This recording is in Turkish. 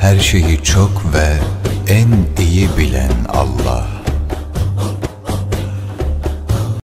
Her şeyi çok ve en iyi bilen Allah.